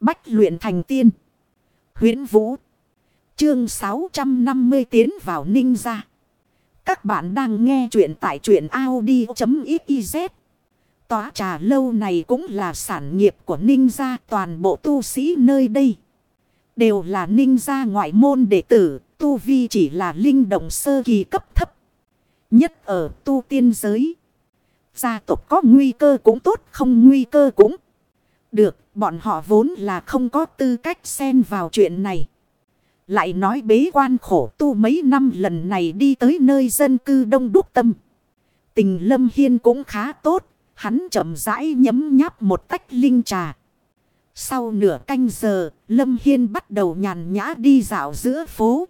Bách luyện thành tiên. huyễn Vũ. Chương 650 tiến vào ninh gia. Các bạn đang nghe truyện tại truyện Audi.xyz. Tòa trà lâu này cũng là sản nghiệp của ninh gia toàn bộ tu sĩ nơi đây. Đều là ninh gia ngoại môn đệ tử, tu vi chỉ là linh động sơ kỳ cấp thấp. Nhất ở tu tiên giới. Gia tộc có nguy cơ cũng tốt không nguy cơ cũng được. Bọn họ vốn là không có tư cách xen vào chuyện này. Lại nói bế quan khổ tu mấy năm lần này đi tới nơi dân cư đông đúc tâm. Tình Lâm Hiên cũng khá tốt. Hắn chậm rãi nhấm nháp một tách linh trà. Sau nửa canh giờ, Lâm Hiên bắt đầu nhàn nhã đi dạo giữa phố.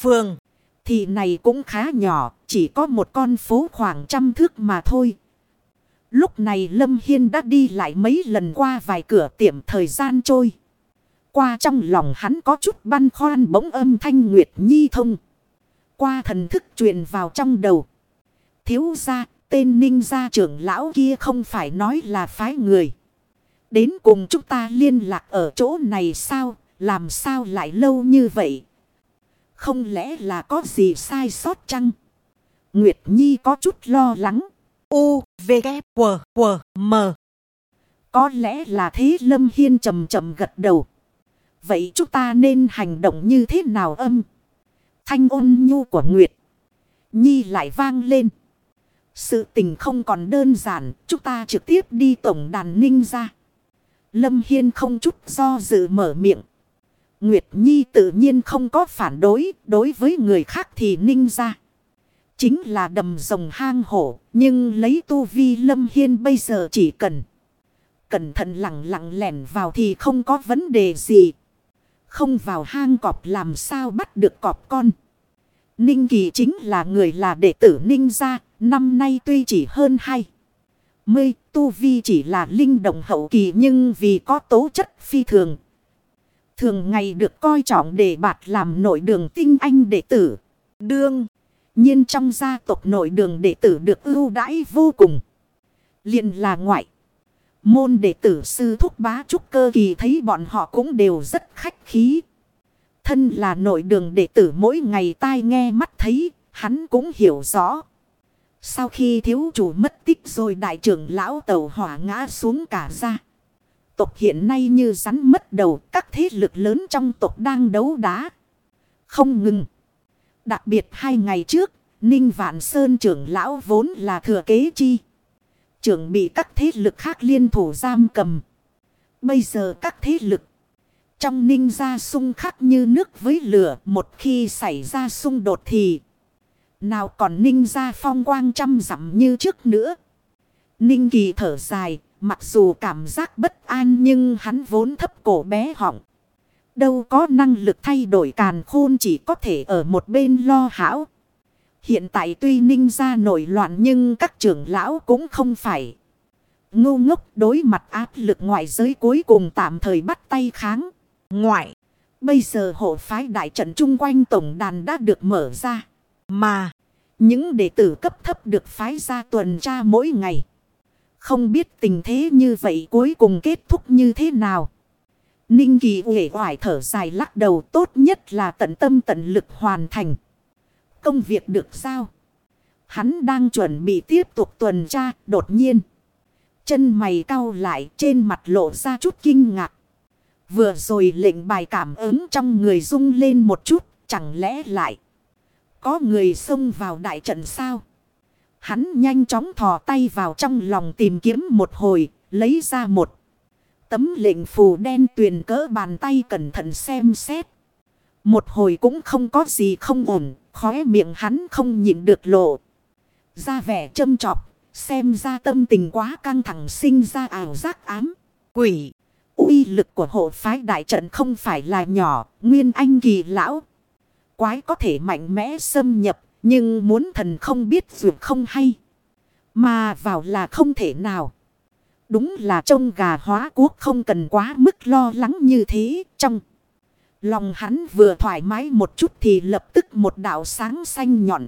Phường, thì này cũng khá nhỏ, chỉ có một con phố khoảng trăm thước mà thôi. Lúc này Lâm Hiên đã đi lại mấy lần qua vài cửa tiệm thời gian trôi. Qua trong lòng hắn có chút băn khoăn bỗng âm thanh Nguyệt Nhi thông. Qua thần thức truyền vào trong đầu. Thiếu ra, tên ninh gia trưởng lão kia không phải nói là phái người. Đến cùng chúng ta liên lạc ở chỗ này sao, làm sao lại lâu như vậy? Không lẽ là có gì sai sót chăng? Nguyệt Nhi có chút lo lắng. U, V, K, W, W, M. Có lẽ là thế Lâm Hiên chầm chậm gật đầu. Vậy chúng ta nên hành động như thế nào âm? Thanh ôn nhu của Nguyệt. Nhi lại vang lên. Sự tình không còn đơn giản. Chúng ta trực tiếp đi tổng đàn ninh ra. Lâm Hiên không chút do dự mở miệng. Nguyệt Nhi tự nhiên không có phản đối. Đối với người khác thì ninh ra. Chính là đầm rồng hang hổ. Nhưng lấy tu vi Lâm Hiên bây giờ chỉ cần. Cẩn thận lặng lặng lẻn vào thì không có vấn đề gì. Không vào hang cọp làm sao bắt được cọp con. Ninh Kỳ chính là người là đệ tử Ninh gia. Năm nay tuy chỉ hơn hai. Mươi, tu vi chỉ là linh động hậu kỳ nhưng vì có tố chất phi thường. Thường ngày được coi trọng để bạt làm nội đường tinh anh đệ tử. Đương nhiên trong gia tộc nội đường đệ tử được ưu đãi vô cùng. liền là ngoại. Môn đệ tử sư thúc bá trúc cơ kỳ thấy bọn họ cũng đều rất khách khí. Thân là nội đường đệ tử mỗi ngày tai nghe mắt thấy, hắn cũng hiểu rõ. Sau khi thiếu chủ mất tích rồi đại trưởng lão tàu hỏa ngã xuống cả ra. Tộc hiện nay như rắn mất đầu, các thế lực lớn trong tộc đang đấu đá. Không ngừng. Đặc biệt hai ngày trước, Ninh Vạn Sơn trưởng lão vốn là thừa kế chi. Trưởng bị các thế lực khác liên thủ giam cầm. Bây giờ các thế lực trong ninh gia xung khắc như nước với lửa một khi xảy ra xung đột thì nào còn ninh gia phong quang trăm dặm như trước nữa. Ninh kỳ thở dài, mặc dù cảm giác bất an nhưng hắn vốn thấp cổ bé họng. Đâu có năng lực thay đổi càn khôn chỉ có thể ở một bên lo hảo. Hiện tại tuy ninh gia nổi loạn nhưng các trưởng lão cũng không phải. Ngu ngốc đối mặt áp lực ngoại giới cuối cùng tạm thời bắt tay kháng. Ngoại, bây giờ hộ phái đại trận chung quanh tổng đàn đã được mở ra. Mà, những đệ tử cấp thấp được phái ra tuần tra mỗi ngày. Không biết tình thế như vậy cuối cùng kết thúc như thế nào. Ninh Kỳ uể oải thở dài lắc đầu tốt nhất là tận tâm tận lực hoàn thành. Công việc được sao? Hắn đang chuẩn bị tiếp tục tuần tra đột nhiên. Chân mày cau lại trên mặt lộ ra chút kinh ngạc. Vừa rồi lệnh bài cảm ứng trong người rung lên một chút, chẳng lẽ lại có người xông vào đại trận sao? Hắn nhanh chóng thò tay vào trong lòng tìm kiếm một hồi, lấy ra một tấm lệnh phù đen tuyền cỡ bàn tay cẩn thận xem xét. Một hồi cũng không có gì không ổn, khóe miệng hắn không nhịn được lộ. Ra vẻ châm trọc, xem ra tâm tình quá căng thẳng sinh ra ảo giác ám, quỷ uy lực của hộ phái đại trận không phải là nhỏ, nguyên anh kỳ lão. Quái có thể mạnh mẽ xâm nhập, nhưng muốn thần không biết dù không hay. Mà vào là không thể nào. Đúng là trông gà hóa quốc không cần quá mức lo lắng như thế. Trong lòng hắn vừa thoải mái một chút thì lập tức một đạo sáng xanh nhọn.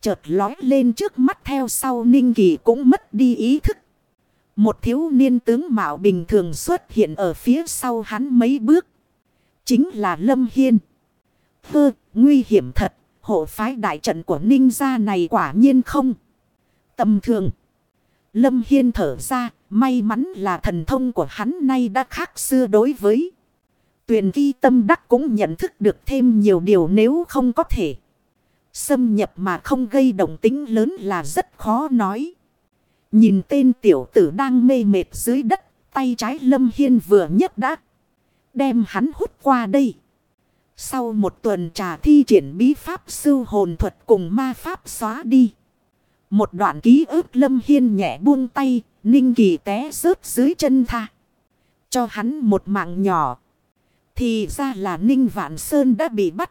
Chợt lói lên trước mắt theo sau Ninh Kỳ cũng mất đi ý thức. Một thiếu niên tướng mạo bình thường xuất hiện ở phía sau hắn mấy bước. Chính là Lâm Hiên. Hơ, nguy hiểm thật, hộ phái đại trận của ninh gia này quả nhiên không. Tầm thường. Lâm Hiên thở ra, may mắn là thần thông của hắn nay đã khác xưa đối với. Tuyền vi tâm đắc cũng nhận thức được thêm nhiều điều nếu không có thể. Xâm nhập mà không gây động tính lớn là rất khó nói. Nhìn tên tiểu tử đang mê mệt dưới đất, tay trái Lâm Hiên vừa nhấc đã. Đem hắn hút qua đây. Sau một tuần trà thi triển bí pháp sư hồn thuật cùng ma pháp xóa đi. Một đoạn ký ức Lâm Hiên nhẹ buông tay, Ninh Kỳ té rớt dưới chân tha. Cho hắn một mạng nhỏ. Thì ra là Ninh Vạn Sơn đã bị bắt.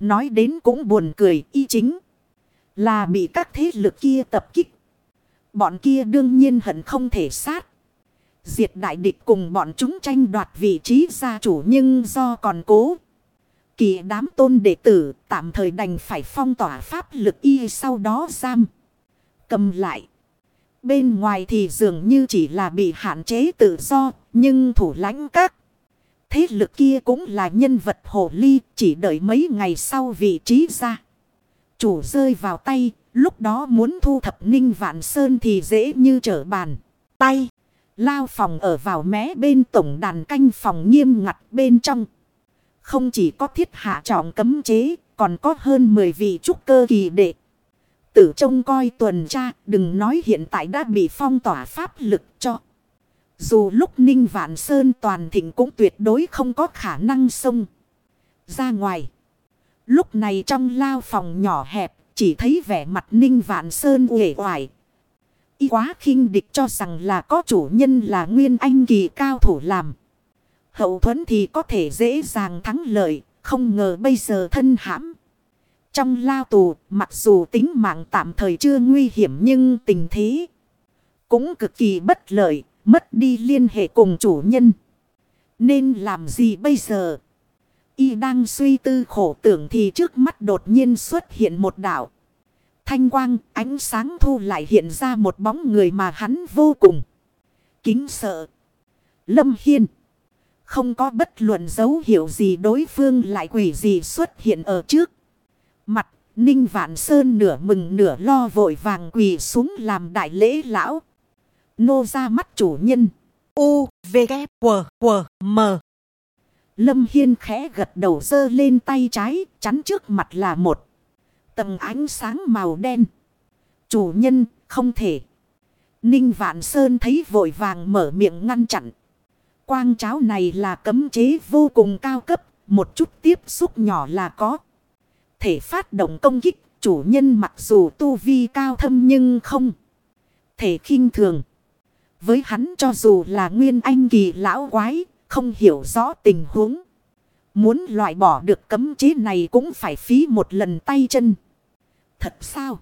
Nói đến cũng buồn cười y chính. Là bị các thế lực kia tập kích. Bọn kia đương nhiên hận không thể sát. Diệt đại địch cùng bọn chúng tranh đoạt vị trí gia chủ nhưng do còn cố. Kỳ đám tôn đệ tử tạm thời đành phải phong tỏa pháp lực y sau đó giam. Cầm lại. Bên ngoài thì dường như chỉ là bị hạn chế tự do. Nhưng thủ lãnh các. Thế lực kia cũng là nhân vật hồ ly. Chỉ đợi mấy ngày sau vị trí ra. Chủ rơi vào tay. Lúc đó muốn thu thập ninh vạn sơn thì dễ như trở bàn. Tay. Lao phòng ở vào mé bên tổng đàn canh phòng nghiêm ngặt bên trong. Không chỉ có thiết hạ trọng cấm chế, còn có hơn 10 vị trúc cơ kỳ đệ. Tử trông coi tuần tra, đừng nói hiện tại đã bị phong tỏa pháp lực cho. Dù lúc Ninh Vạn Sơn toàn thịnh cũng tuyệt đối không có khả năng xông ra ngoài. Lúc này trong lao phòng nhỏ hẹp, chỉ thấy vẻ mặt Ninh Vạn Sơn uể oải. Y quá khinh địch cho rằng là có chủ nhân là nguyên anh kỳ cao thủ làm. Hậu thuẫn thì có thể dễ dàng thắng lợi, không ngờ bây giờ thân hãm. Trong lao tù, mặc dù tính mạng tạm thời chưa nguy hiểm nhưng tình thế cũng cực kỳ bất lợi, mất đi liên hệ cùng chủ nhân. Nên làm gì bây giờ? Y đang suy tư khổ tưởng thì trước mắt đột nhiên xuất hiện một đảo. Thanh quang, ánh sáng thu lại hiện ra một bóng người mà hắn vô cùng kính sợ. Lâm Hiên. Không có bất luận dấu hiệu gì đối phương lại quỷ gì xuất hiện ở trước. Mặt Ninh Vạn Sơn nửa mừng nửa lo vội vàng quỳ xuống làm đại lễ lão. Nô ra mắt chủ nhân. U, V, K, W, W, M. Lâm Hiên khẽ gật đầu dơ lên tay trái, chắn trước mặt là một. Tầng ánh sáng màu đen. Chủ nhân, không thể. Ninh Vạn Sơn thấy vội vàng mở miệng ngăn chặn. Quang cháo này là cấm chế vô cùng cao cấp, một chút tiếp xúc nhỏ là có. Thể phát động công kích, chủ nhân mặc dù tu vi cao thâm nhưng không. Thể khinh thường. Với hắn cho dù là nguyên anh kỳ lão quái, không hiểu rõ tình huống. Muốn loại bỏ được cấm chế này cũng phải phí một lần tay chân. Thật sao?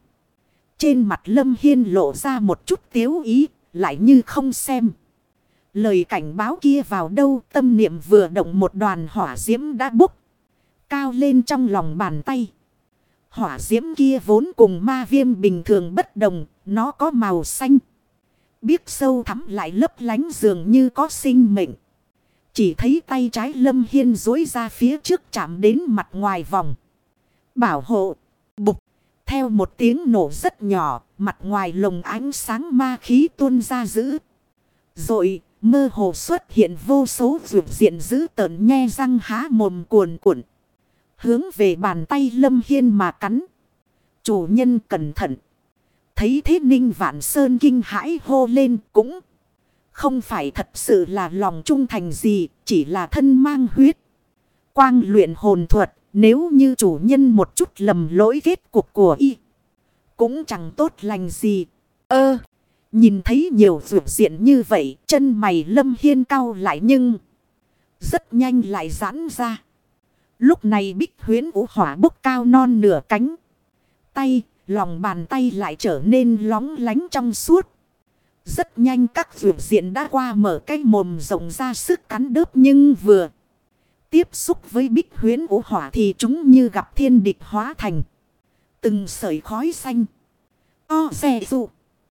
Trên mặt Lâm Hiên lộ ra một chút tiếu ý, lại như không xem. Lời cảnh báo kia vào đâu tâm niệm vừa động một đoàn hỏa diễm đã bốc. Cao lên trong lòng bàn tay. Hỏa diễm kia vốn cùng ma viêm bình thường bất đồng, nó có màu xanh. Biết sâu thắm lại lấp lánh dường như có sinh mệnh. Chỉ thấy tay trái lâm hiên dối ra phía trước chạm đến mặt ngoài vòng. Bảo hộ, bục. Theo một tiếng nổ rất nhỏ, mặt ngoài lồng ánh sáng ma khí tuôn ra giữ. Rồi, mơ hồ xuất hiện vô số vượt diện giữ tợn nhe răng há mồm cuồn cuộn. Hướng về bàn tay Lâm Hiên mà cắn. Chủ nhân cẩn thận. Thấy thế ninh vạn sơn kinh hãi hô lên cũng. Không phải thật sự là lòng trung thành gì, chỉ là thân mang huyết. Quang luyện hồn thuật, nếu như chủ nhân một chút lầm lỗi kết cuộc của y. Cũng chẳng tốt lành gì. Ơ! Nhìn thấy nhiều vượt diện như vậy, chân mày lâm hiên cao lại nhưng rất nhanh lại giãn ra. Lúc này bích huyến vũ hỏa bốc cao non nửa cánh. Tay, lòng bàn tay lại trở nên lóng lánh trong suốt. Rất nhanh các vượt diện đã qua mở cái mồm rộng ra sức cắn đớp nhưng vừa tiếp xúc với bích huyến vũ hỏa thì chúng như gặp thiên địch hóa thành. Từng sợi khói xanh. O xe dụ.